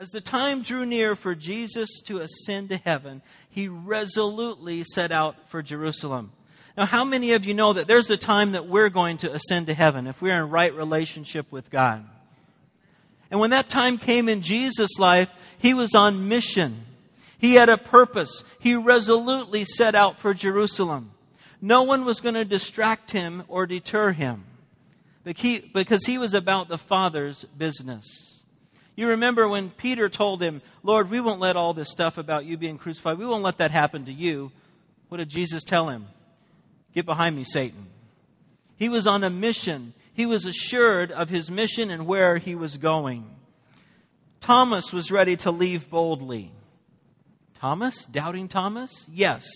As the time drew near for Jesus to ascend to heaven, he resolutely set out for Jerusalem. Now, how many of you know that there's a time that we're going to ascend to heaven if we're in right relationship with God? And when that time came in Jesus' life, he was on mission. He had a purpose. He resolutely set out for Jerusalem. No one was going to distract him or deter him because he was about the Father's business. You remember when Peter told him, Lord, we won't let all this stuff about you being crucified, we won't let that happen to you. What did Jesus tell him? Get behind me, Satan. He was on a mission. He was assured of his mission and where he was going. Thomas was ready to leave boldly. Thomas? Doubting Thomas? Yes.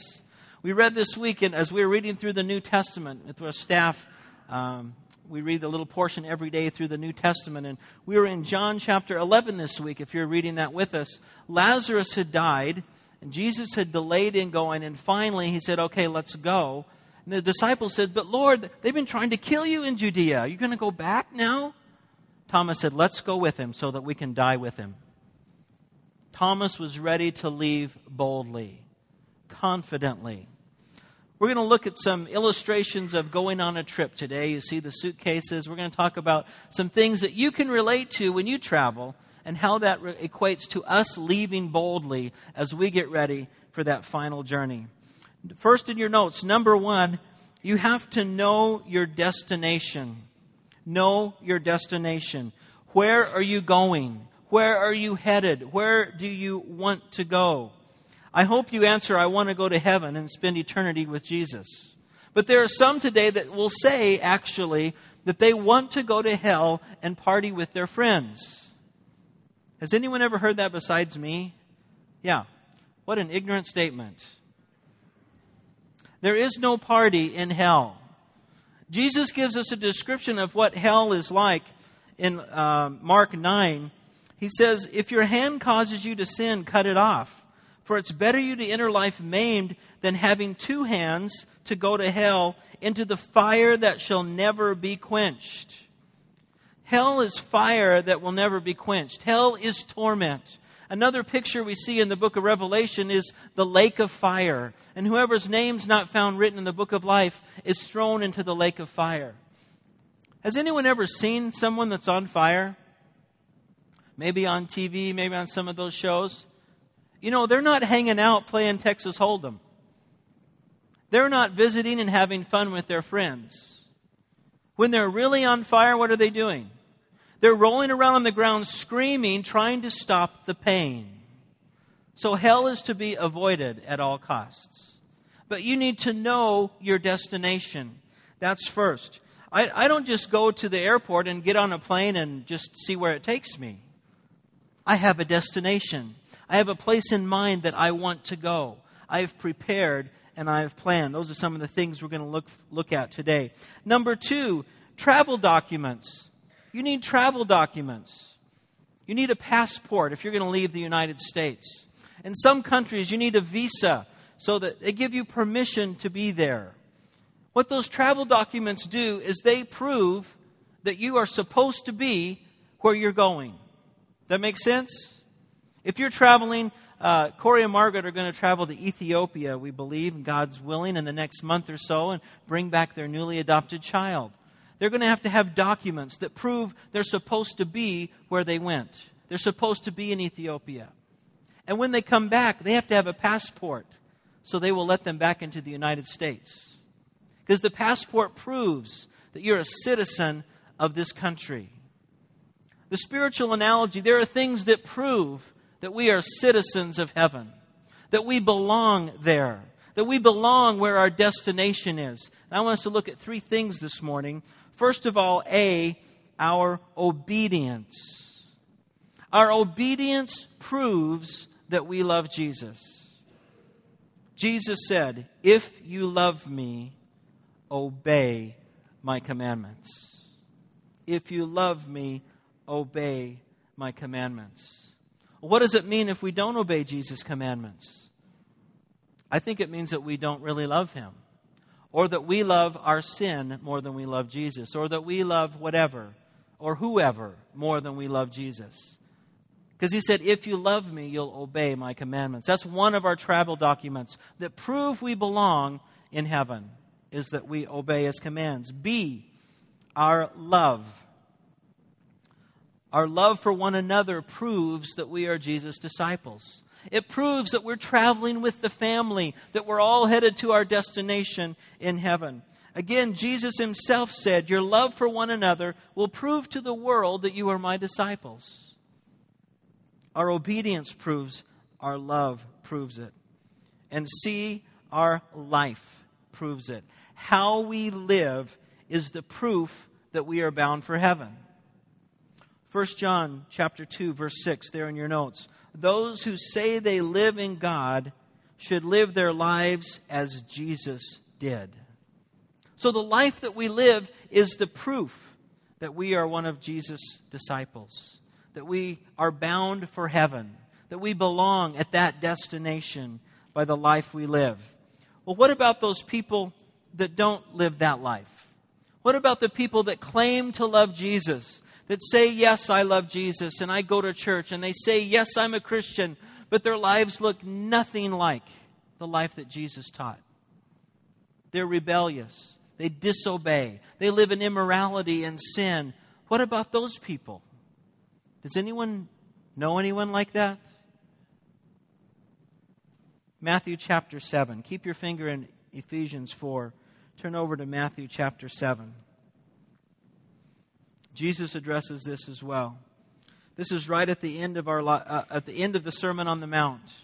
We read this week, and as we were reading through the New Testament with our staff, um, we read the little portion every day through the New Testament. And we were in John chapter 11 this week, if you're reading that with us. Lazarus had died, and Jesus had delayed in going, and finally he said, Okay, let's go. And the disciples said, But Lord, they've been trying to kill you in Judea. Are you going to go back now? Thomas said, Let's go with him so that we can die with him. Thomas was ready to leave boldly, confidently. We're going to look at some illustrations of going on a trip today. You see the suitcases. We're going to talk about some things that you can relate to when you travel and how that re- equates to us leaving boldly as we get ready for that final journey. First, in your notes, number one, you have to know your destination. Know your destination. Where are you going? Where are you headed? Where do you want to go? I hope you answer, I want to go to heaven and spend eternity with Jesus. But there are some today that will say, actually, that they want to go to hell and party with their friends. Has anyone ever heard that besides me? Yeah. What an ignorant statement. There is no party in hell. Jesus gives us a description of what hell is like in uh, Mark 9. He says, If your hand causes you to sin, cut it off. For it's better you to enter life maimed than having two hands to go to hell into the fire that shall never be quenched. Hell is fire that will never be quenched. Hell is torment. Another picture we see in the book of Revelation is the lake of fire. And whoever's name's not found written in the book of life is thrown into the lake of fire. Has anyone ever seen someone that's on fire? Maybe on TV, maybe on some of those shows you know, they're not hanging out playing Texas Hold'em. They're not visiting and having fun with their friends. When they're really on fire, what are they doing? They're rolling around on the ground screaming, trying to stop the pain. So hell is to be avoided at all costs. But you need to know your destination. That's first. I, I don't just go to the airport and get on a plane and just see where it takes me. I have a destination. I have a place in mind that I want to go. I have prepared and I have planned. Those are some of the things we're going to look, look at today. Number two, travel documents. You need travel documents. You need a passport if you're going to leave the United States. In some countries, you need a visa so that they give you permission to be there. What those travel documents do is they prove that you are supposed to be where you're going. That makes sense? If you're traveling, uh, Corey and Margaret are going to travel to Ethiopia, we believe, God's willing, in the next month or so and bring back their newly adopted child. They're going to have to have documents that prove they're supposed to be where they went. They're supposed to be in Ethiopia. And when they come back, they have to have a passport so they will let them back into the United States. Because the passport proves that you're a citizen of this country. The spiritual analogy there are things that prove that we are citizens of heaven, that we belong there, that we belong where our destination is. And I want us to look at three things this morning. First of all, A, our obedience. Our obedience proves that we love Jesus. Jesus said, If you love me, obey my commandments. If you love me, obey my commandments. What does it mean if we don't obey Jesus' commandments? I think it means that we don't really love him. Or that we love our sin more than we love Jesus. Or that we love whatever or whoever more than we love Jesus. Because he said, If you love me, you'll obey my commandments. That's one of our travel documents that prove we belong in heaven, is that we obey his commands. B, our love. Our love for one another proves that we are Jesus' disciples. It proves that we're traveling with the family, that we're all headed to our destination in heaven. Again, Jesus himself said, Your love for one another will prove to the world that you are my disciples. Our obedience proves our love proves it. And see, our life proves it. How we live is the proof that we are bound for heaven. 1 John chapter 2 verse 6 there in your notes. Those who say they live in God should live their lives as Jesus did. So the life that we live is the proof that we are one of Jesus' disciples that we are bound for heaven, that we belong at that destination by the life we live. Well, what about those people that don't live that life? What about the people that claim to love Jesus, that say, Yes, I love Jesus, and I go to church, and they say, Yes, I'm a Christian, but their lives look nothing like the life that Jesus taught? They're rebellious, they disobey, they live in immorality and sin. What about those people? Does anyone know anyone like that? Matthew chapter 7. Keep your finger in Ephesians 4. Turn over to Matthew chapter 7. Jesus addresses this as well. This is right at the end of our uh, at the end of the Sermon on the Mount.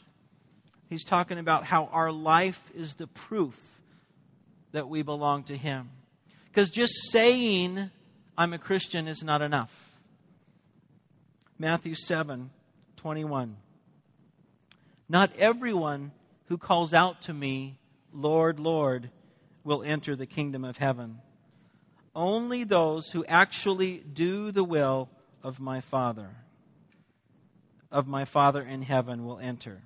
He's talking about how our life is the proof that we belong to him. Because just saying I'm a Christian is not enough. Matthew 7 21. Not everyone who calls out to me, Lord, Lord, will enter the kingdom of heaven. Only those who actually do the will of my Father, of my Father in heaven, will enter.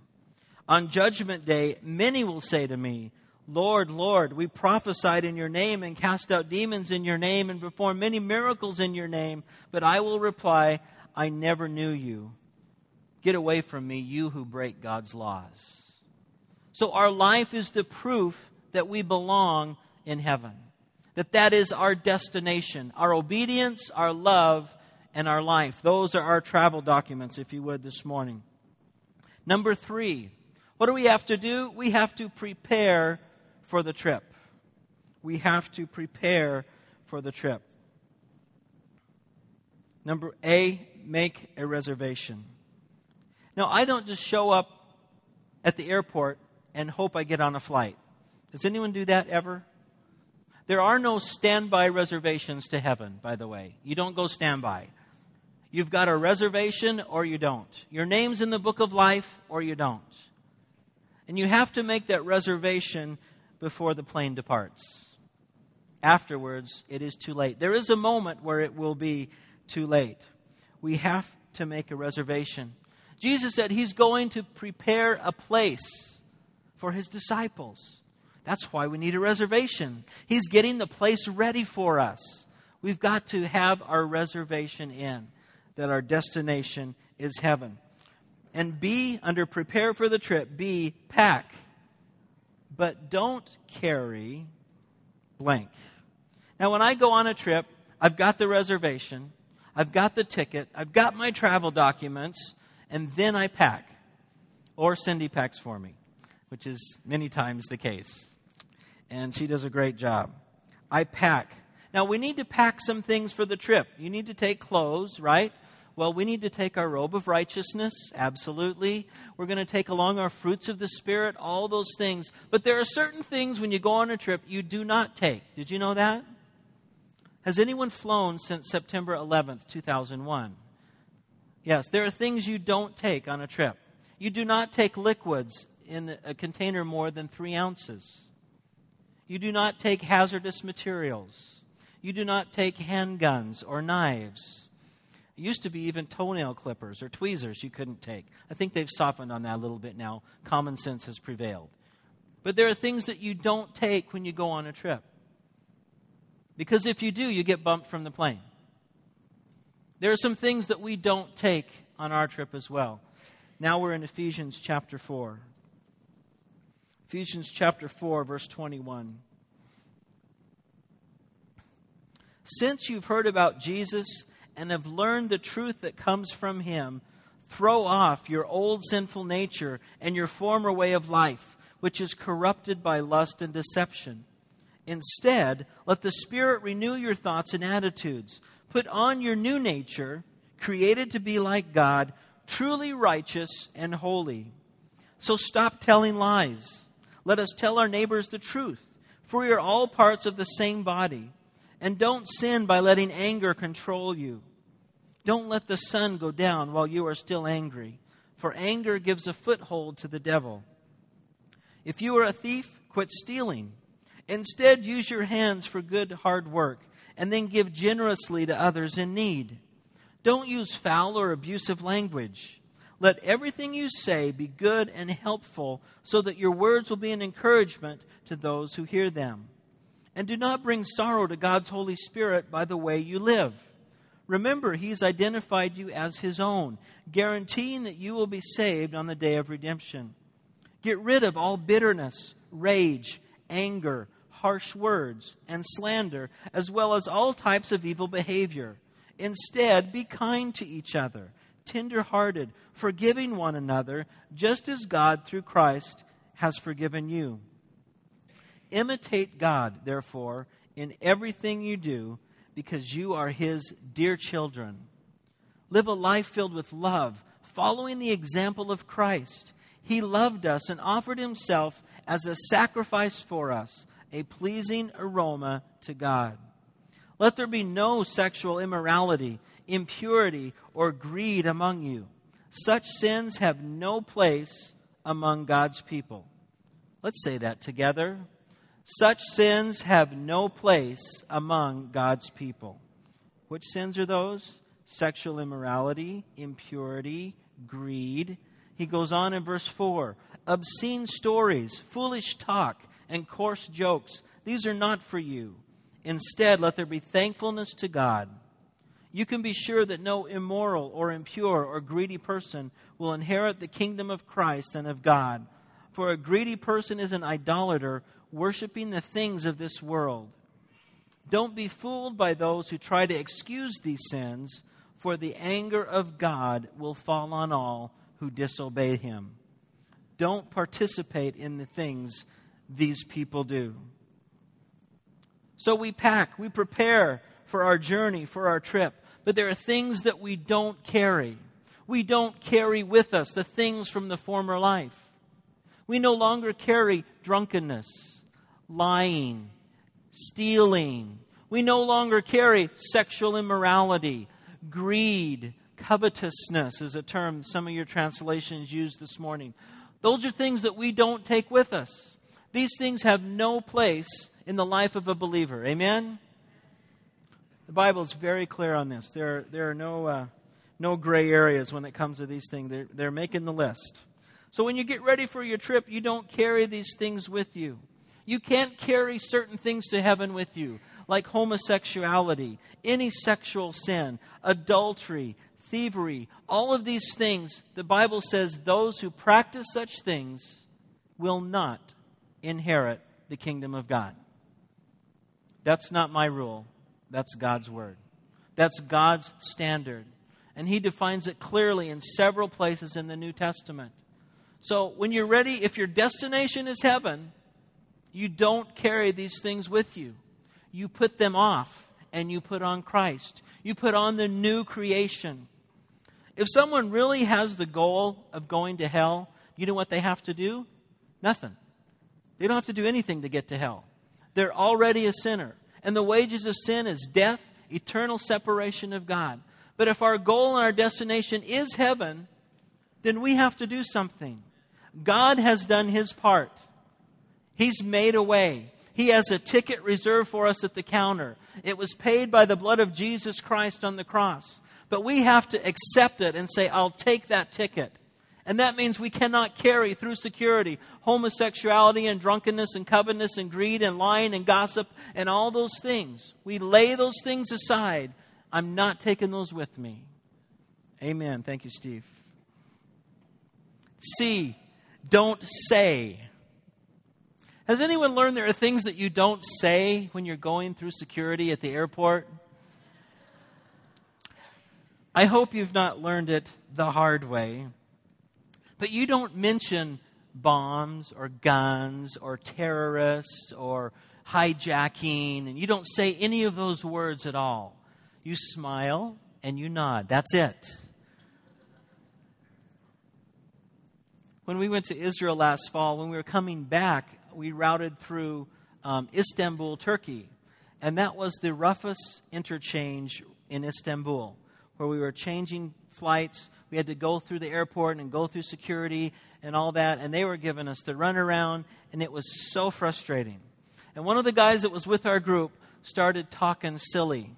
On judgment day, many will say to me, Lord, Lord, we prophesied in your name and cast out demons in your name and performed many miracles in your name. But I will reply, I never knew you. Get away from me, you who break God's laws. So our life is the proof that we belong in heaven. That that is our destination. Our obedience, our love, and our life. Those are our travel documents, if you would, this morning. Number three, what do we have to do? We have to prepare for the trip. We have to prepare for the trip. Number A, make a reservation. Now, I don't just show up at the airport and hope I get on a flight. Does anyone do that ever? There are no standby reservations to heaven, by the way. You don't go standby. You've got a reservation or you don't. Your name's in the book of life or you don't. And you have to make that reservation before the plane departs. Afterwards, it is too late. There is a moment where it will be too late we have to make a reservation. Jesus said he's going to prepare a place for his disciples. That's why we need a reservation. He's getting the place ready for us. We've got to have our reservation in, that our destination is heaven. And B, under prepare for the trip, B, pack. But don't carry blank. Now, when I go on a trip, I've got the reservation. I've got the ticket, I've got my travel documents, and then I pack. Or Cindy packs for me, which is many times the case. And she does a great job. I pack. Now, we need to pack some things for the trip. You need to take clothes, right? Well, we need to take our robe of righteousness, absolutely. We're going to take along our fruits of the Spirit, all those things. But there are certain things when you go on a trip you do not take. Did you know that? Has anyone flown since September 11th, 2001? Yes, there are things you don't take on a trip. You do not take liquids in a container more than three ounces. You do not take hazardous materials. You do not take handguns or knives. It used to be even toenail clippers or tweezers you couldn't take. I think they've softened on that a little bit now. Common sense has prevailed. But there are things that you don't take when you go on a trip. Because if you do, you get bumped from the plane. There are some things that we don't take on our trip as well. Now we're in Ephesians chapter 4. Ephesians chapter 4, verse 21. Since you've heard about Jesus and have learned the truth that comes from him, throw off your old sinful nature and your former way of life, which is corrupted by lust and deception. Instead, let the Spirit renew your thoughts and attitudes. Put on your new nature, created to be like God, truly righteous and holy. So stop telling lies. Let us tell our neighbors the truth, for we are all parts of the same body. And don't sin by letting anger control you. Don't let the sun go down while you are still angry, for anger gives a foothold to the devil. If you are a thief, quit stealing. Instead, use your hands for good, hard work, and then give generously to others in need. Don't use foul or abusive language. Let everything you say be good and helpful, so that your words will be an encouragement to those who hear them. And do not bring sorrow to God's Holy Spirit by the way you live. Remember, He's identified you as His own, guaranteeing that you will be saved on the day of redemption. Get rid of all bitterness, rage, anger, harsh words, and slander, as well as all types of evil behavior. Instead, be kind to each other, tender hearted, forgiving one another, just as God, through Christ, has forgiven you. Imitate God, therefore, in everything you do, because you are His dear children. Live a life filled with love, following the example of Christ. He loved us and offered Himself as a sacrifice for us, a pleasing aroma to God. Let there be no sexual immorality, impurity, or greed among you. Such sins have no place among God's people. Let's say that together. Such sins have no place among God's people. Which sins are those? Sexual immorality, impurity, greed. He goes on in verse 4 obscene stories, foolish talk, and coarse jokes. These are not for you. Instead, let there be thankfulness to God. You can be sure that no immoral or impure or greedy person will inherit the kingdom of Christ and of God. For a greedy person is an idolater worshiping the things of this world. Don't be fooled by those who try to excuse these sins, for the anger of God will fall on all who disobey him. Don't participate in the things these people do. So we pack, we prepare for our journey, for our trip, but there are things that we don't carry. We don't carry with us the things from the former life. We no longer carry drunkenness lying, stealing. We no longer carry sexual immorality, greed, covetousness is a term some of your translations used this morning. Those are things that we don't take with us. These things have no place in the life of a believer. Amen? The Bible is very clear on this. There, there are no, uh, no gray areas when it comes to these things. They're, they're making the list. So when you get ready for your trip, you don't carry these things with you. You can't carry certain things to heaven with you, like homosexuality, any sexual sin, adultery, thievery, all of these things. The Bible says those who practice such things will not inherit the kingdom of God. That's not my rule, that's God's word. That's God's standard. And He defines it clearly in several places in the New Testament. So when you're ready, if your destination is heaven, you don't carry these things with you. You put them off and you put on Christ. You put on the new creation. If someone really has the goal of going to hell, you know what they have to do? Nothing. They don't have to do anything to get to hell. They're already a sinner. And the wages of sin is death, eternal separation of God. But if our goal and our destination is heaven, then we have to do something. God has done his part. He's made a way. He has a ticket reserved for us at the counter. It was paid by the blood of Jesus Christ on the cross. But we have to accept it and say, I'll take that ticket. And that means we cannot carry through security homosexuality and drunkenness and covetousness and greed and lying and gossip and all those things. We lay those things aside. I'm not taking those with me. Amen. Thank you, Steve. C, don't say. Has anyone learned there are things that you don't say when you're going through security at the airport? I hope you've not learned it the hard way. But you don't mention bombs or guns or terrorists or hijacking, and you don't say any of those words at all. You smile and you nod. That's it. When we went to Israel last fall, when we were coming back, we routed through um, Istanbul, Turkey. And that was the roughest interchange in Istanbul, where we were changing flights. We had to go through the airport and go through security and all that. And they were giving us the runaround, and it was so frustrating. And one of the guys that was with our group started talking silly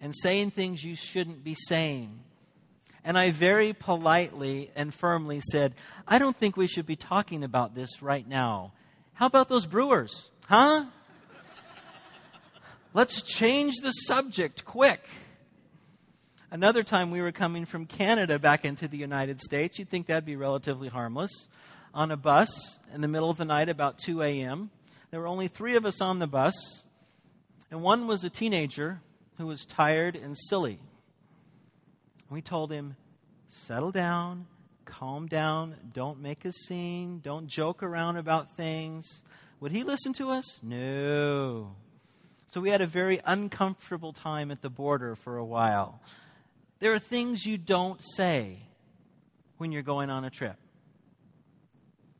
and saying things you shouldn't be saying. And I very politely and firmly said, I don't think we should be talking about this right now. How about those brewers? Huh? Let's change the subject quick. Another time we were coming from Canada back into the United States, you'd think that'd be relatively harmless. On a bus in the middle of the night, about 2 a.m., there were only three of us on the bus, and one was a teenager who was tired and silly. We told him, settle down, calm down, don't make a scene, don't joke around about things. Would he listen to us? No. So we had a very uncomfortable time at the border for a while. There are things you don't say when you're going on a trip.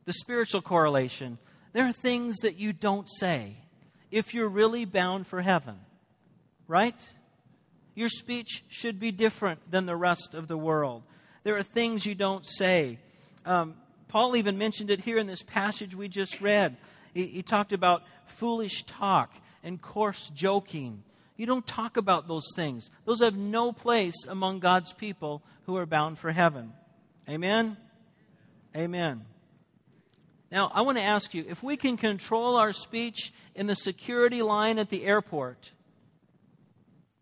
The spiritual correlation, there are things that you don't say if you're really bound for heaven, right? Your speech should be different than the rest of the world. There are things you don't say. Um, Paul even mentioned it here in this passage we just read. He, he talked about foolish talk and coarse joking. You don't talk about those things, those have no place among God's people who are bound for heaven. Amen? Amen. Now, I want to ask you if we can control our speech in the security line at the airport,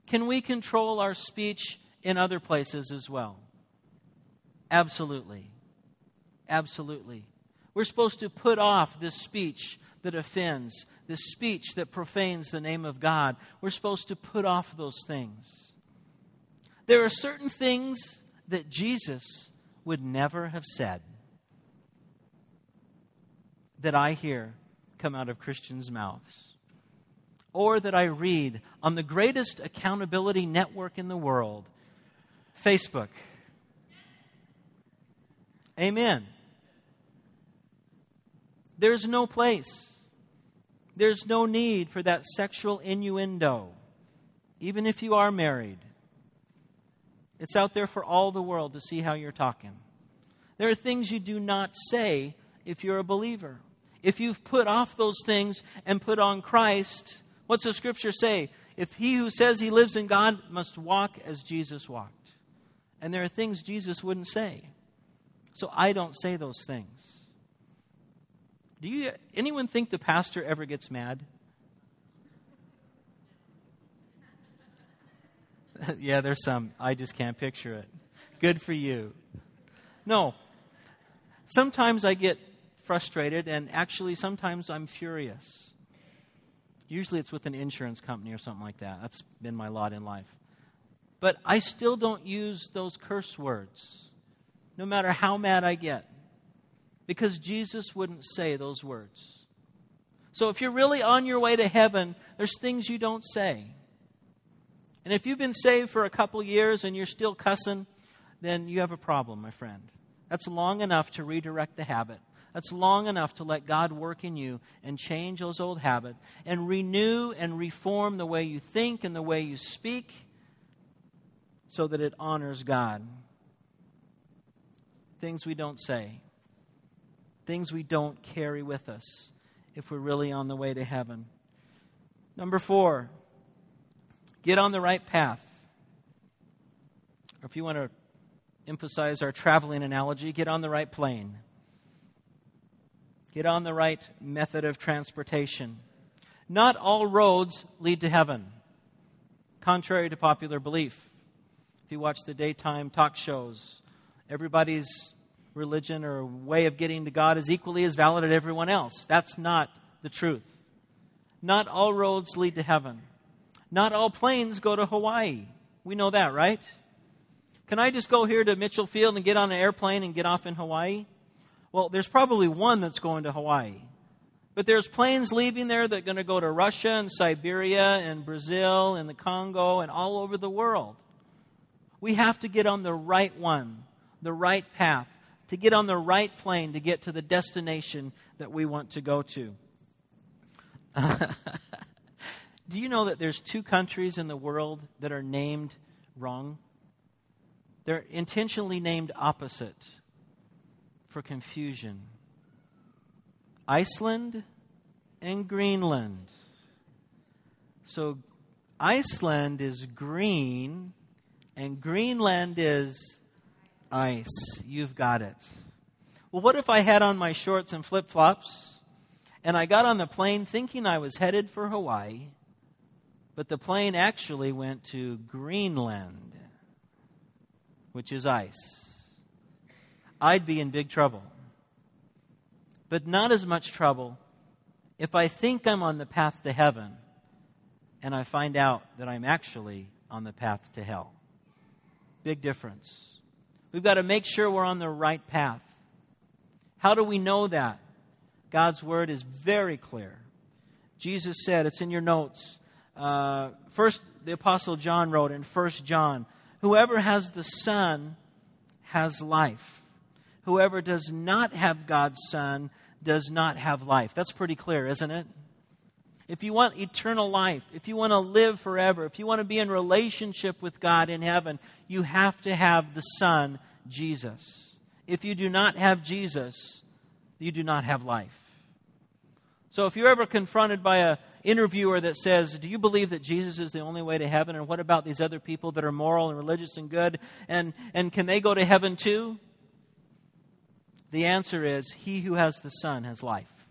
can we control our speech in other places as well? Absolutely. Absolutely. We're supposed to put off this speech that offends, this speech that profanes the name of God. We're supposed to put off those things. There are certain things that Jesus would never have said that I hear come out of Christians' mouths or that I read on the greatest accountability network in the world, Facebook. Amen. There's no place, there's no need for that sexual innuendo, even if you are married. It's out there for all the world to see how you're talking. There are things you do not say if you're a believer. If you've put off those things and put on Christ, What's the scripture say? If he who says he lives in God must walk as Jesus walked. And there are things Jesus wouldn't say. So I don't say those things. Do you anyone think the pastor ever gets mad? yeah, there's some. I just can't picture it. Good for you. No. Sometimes I get frustrated, and actually, sometimes I'm furious. Usually it's with an insurance company or something like that. That's been my lot in life. But I still don't use those curse words, no matter how mad I get, because Jesus wouldn't say those words. So if you're really on your way to heaven, there's things you don't say. And if you've been saved for a couple years and you're still cussing, then you have a problem, my friend. That's long enough to redirect the habit. That's long enough to let God work in you and change those old habits and renew and reform the way you think and the way you speak so that it honors God. Things we don't say, things we don't carry with us if we're really on the way to heaven. Number four, get on the right path. Or if you want to emphasize our traveling analogy, get on the right plane. Get on the right method of transportation. Not all roads lead to heaven, contrary to popular belief. If you watch the daytime talk shows, everybody's religion or way of getting to God is equally as valid as everyone else. That's not the truth. Not all roads lead to heaven. Not all planes go to Hawaii. We know that, right? Can I just go here to Mitchell Field and get on an airplane and get off in Hawaii? Well, there's probably one that's going to Hawaii. But there's planes leaving there that are going to go to Russia and Siberia and Brazil and the Congo and all over the world. We have to get on the right one, the right path, to get on the right plane to get to the destination that we want to go to. Do you know that there's two countries in the world that are named wrong? They're intentionally named opposite for confusion. Iceland and Greenland. So Iceland is green and Greenland is ice. You've got it. Well, what if I had on my shorts and flip flops and I got on the plane thinking I was headed for Hawaii, but the plane actually went to Greenland, which is ice? I'd be in big trouble but not as much trouble if I think I'm on the path to heaven and I find out that I'm actually on the path to hell. Big difference. We've got to make sure we're on the right path. How do we know that? God's word is very clear. Jesus said, it's in your notes. Uh, first, the Apostle John wrote in First John, Whoever has the Son has life. Whoever does not have God's Son does not have life. That's pretty clear, isn't it? If you want eternal life, if you want to live forever, if you want to be in relationship with God in heaven, you have to have the Son, Jesus. If you do not have Jesus, you do not have life. So if you're ever confronted by a interviewer that says, Do you believe that Jesus is the only way to heaven? And what about these other people that are moral and religious and good? And, and can they go to heaven too? The answer is He who has the Son has life.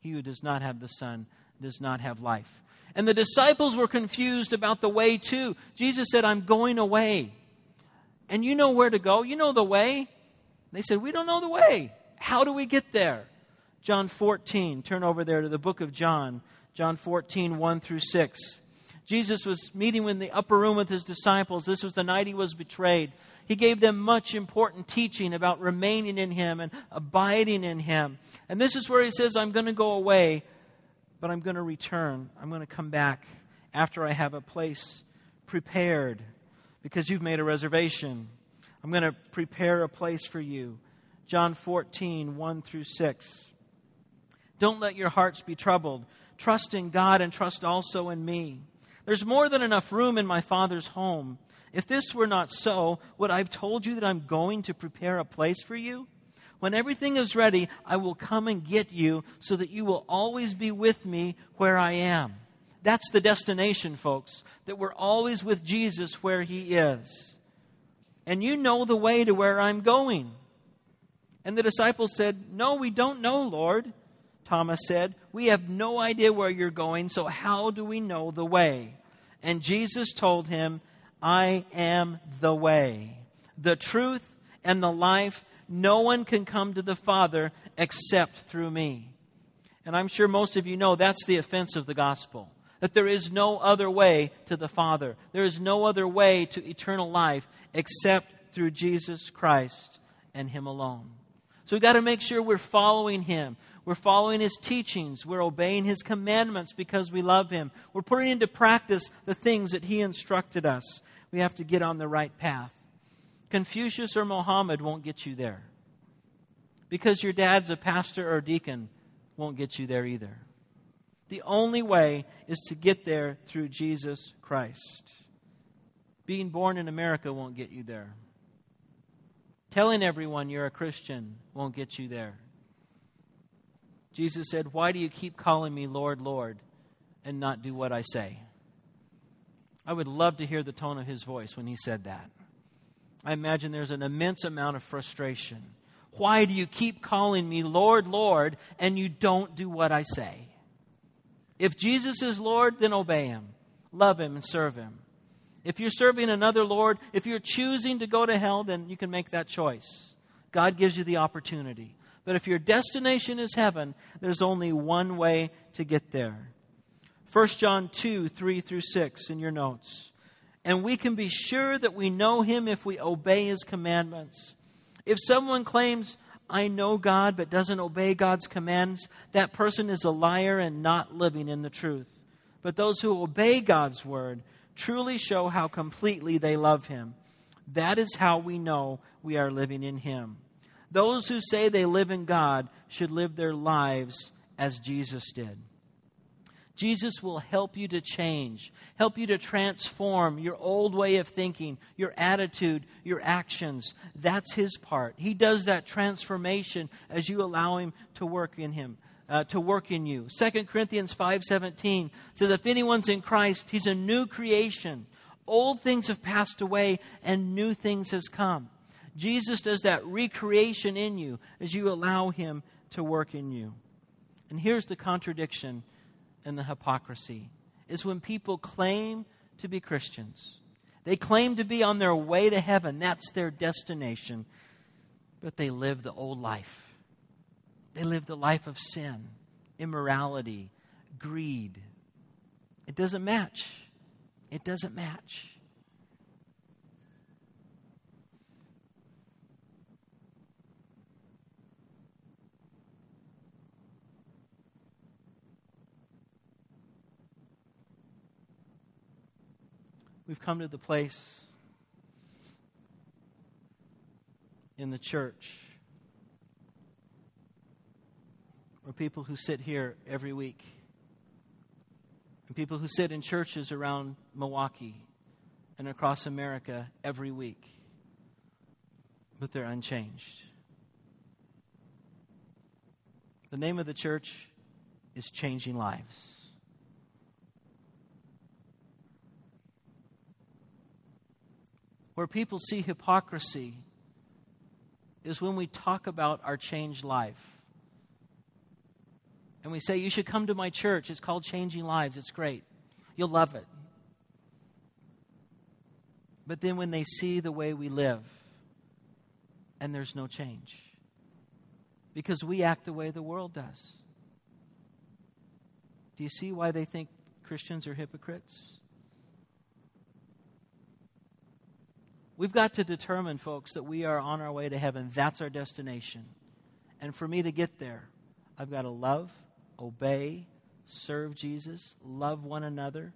He who does not have the Son does not have life. And the disciples were confused about the way too. Jesus said, I'm going away. And you know where to go? You know the way? They said, We don't know the way. How do we get there? John 14. Turn over there to the book of John. John 14, 1 through 6. Jesus was meeting in the upper room with his disciples. This was the night he was betrayed. He gave them much important teaching about remaining in him and abiding in him. And this is where he says, I'm going to go away, but I'm going to return. I'm going to come back after I have a place prepared because you've made a reservation. I'm going to prepare a place for you. John 14, 1 through 6. Don't let your hearts be troubled. Trust in God and trust also in me. There's more than enough room in my Father's home. If this were not so, would I have told you that I'm going to prepare a place for you? When everything is ready, I will come and get you so that you will always be with me where I am. That's the destination, folks, that we're always with Jesus where he is. And you know the way to where I'm going. And the disciples said, No, we don't know, Lord. Thomas said, We have no idea where you're going, so how do we know the way? And Jesus told him, I am the way, the truth, and the life. No one can come to the Father except through me. And I'm sure most of you know that's the offense of the gospel. That there is no other way to the Father. There is no other way to eternal life except through Jesus Christ and Him alone. So we've got to make sure we're following Him. We're following His teachings. We're obeying His commandments because we love Him. We're putting into practice the things that He instructed us we have to get on the right path. Confucius or Mohammed won't get you there. Because your dad's a pastor or deacon won't get you there either. The only way is to get there through Jesus Christ. Being born in America won't get you there. Telling everyone you're a Christian won't get you there. Jesus said, Why do you keep calling me Lord, Lord, and not do what I say? I would love to hear the tone of his voice when he said that. I imagine there's an immense amount of frustration. Why do you keep calling me Lord, Lord, and you don't do what I say? If Jesus is Lord, then obey him, love him, and serve him. If you're serving another Lord, if you're choosing to go to hell, then you can make that choice. God gives you the opportunity. But if your destination is heaven, there's only one way to get there. 1 John 2 3 through 6 in your notes. And we can be sure that we know him if we obey his commandments. If someone claims, I know God, but doesn't obey God's commands, that person is a liar and not living in the truth. But those who obey God's word truly show how completely they love him. That is how we know we are living in him. Those who say they live in God should live their lives as Jesus did. Jesus will help you to change, help you to transform your old way of thinking, your attitude, your actions. That's his part. He does that transformation as you allow him to work in him. Uh, to work in you. 2 Corinthians 5:17 says if anyone's in Christ, he's a new creation. Old things have passed away and new things has come. Jesus does that recreation in you as you allow him to work in you. And here's the contradiction and the hypocrisy is when people claim to be Christians. They claim to be on their way to heaven. That's their destination. But they live the old life. They live the life of sin, immorality, greed. It doesn't match. It doesn't match. We've come to the place in the church where people who sit here every week and people who sit in churches around Milwaukee and across America every week, but they're unchanged. The name of the church is Changing Lives. Where people see hypocrisy is when we talk about our changed life. And we say, You should come to my church. It's called Changing Lives. It's great. You'll love it. But then when they see the way we live, and there's no change, because we act the way the world does. Do you see why they think Christians are hypocrites? We've got to determine, folks, that we are on our way to heaven. That's our destination. And for me to get there, I've got to love, obey, serve Jesus, love one another.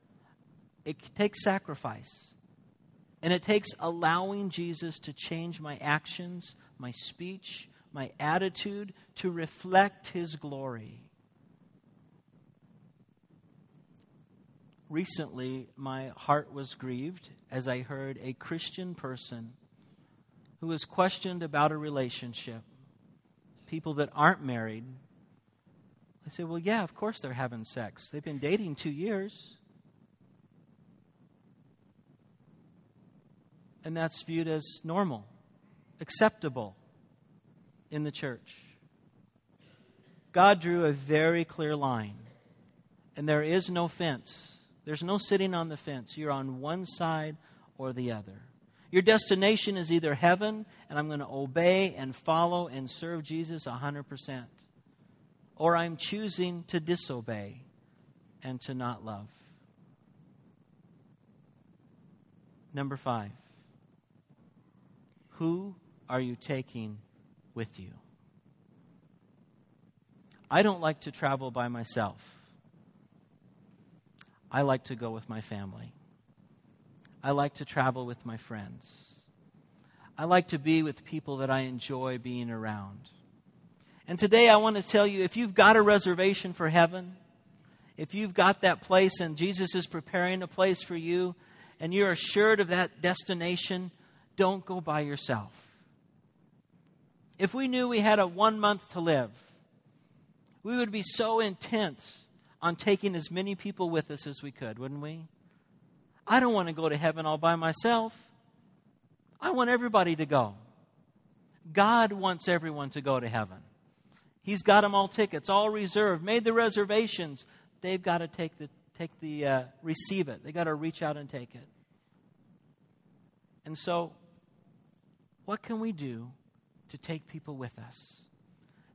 It takes sacrifice. And it takes allowing Jesus to change my actions, my speech, my attitude to reflect his glory. Recently, my heart was grieved as I heard a Christian person who was questioned about a relationship. People that aren't married. I said, Well, yeah, of course they're having sex. They've been dating two years. And that's viewed as normal, acceptable in the church. God drew a very clear line, and there is no fence there's no sitting on the fence. You're on one side or the other. Your destination is either heaven, and I'm going to obey and follow and serve Jesus 100%, or I'm choosing to disobey and to not love. Number five, who are you taking with you? I don't like to travel by myself. I like to go with my family. I like to travel with my friends. I like to be with people that I enjoy being around. And today I want to tell you if you've got a reservation for heaven, if you've got that place and Jesus is preparing a place for you, and you're assured of that destination, don't go by yourself. If we knew we had a one month to live, we would be so intent on taking as many people with us as we could, wouldn't we? I don't want to go to heaven all by myself. I want everybody to go. God wants everyone to go to heaven. He's got them all tickets, all reserved, made the reservations. They've got to take the take the uh, receive it. They've got to reach out and take it. And so, what can we do to take people with us?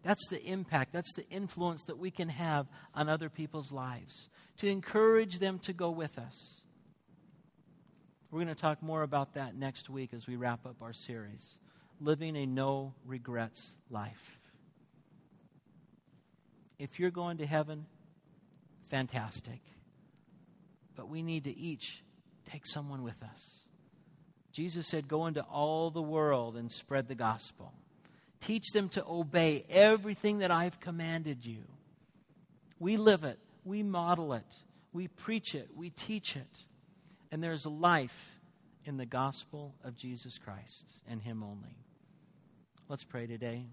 That's the impact, that's the influence that we can have on other people's lives, to encourage them to go with us. We're going to talk more about that next week as we wrap up our series Living a No Regrets Life. If you're going to heaven, fantastic. But we need to each take someone with us. Jesus said, Go into all the world and spread the gospel. Teach them to obey everything that I've commanded you. We live it, we model it, we preach it, we teach it. And there's life in the gospel of Jesus Christ and Him only. Let's pray today.